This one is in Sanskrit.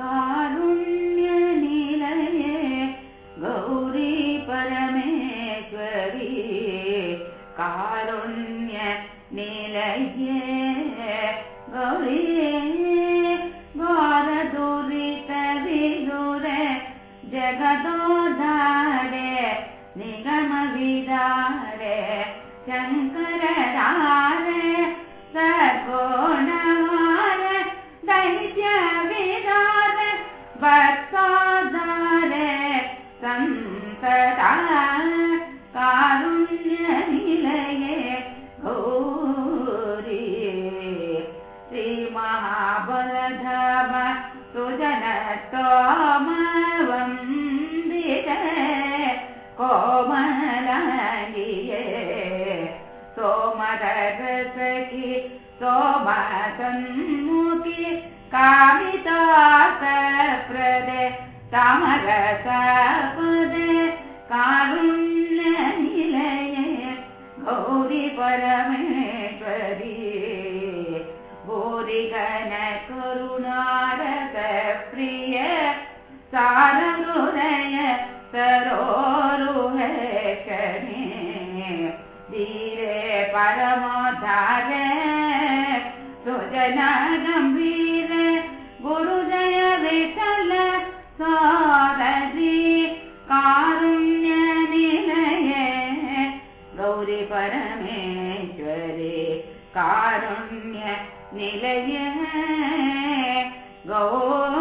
कारुण्यनिलये गौरी परमेश्वरी कारुण्य निलये गौरी गौरदुरितविदुरे जगदोधारे निगमविदारे शङ्करदारे सन्तता कारुण्यनिलये गौरी। श्रीमहाबलधाम सुजनतोमवन्दिते कोमलाङ्गिये। सोमदसखि सोमसन्मुखि कामितासप्रदे तामरसपदे कारुण्यनिलये गौरि परमेश्वरी भूरिगण करुणारक प्रिय सारहृदय सरोरुहकणे धीरे परमोधारे कारुण्य निलय गौ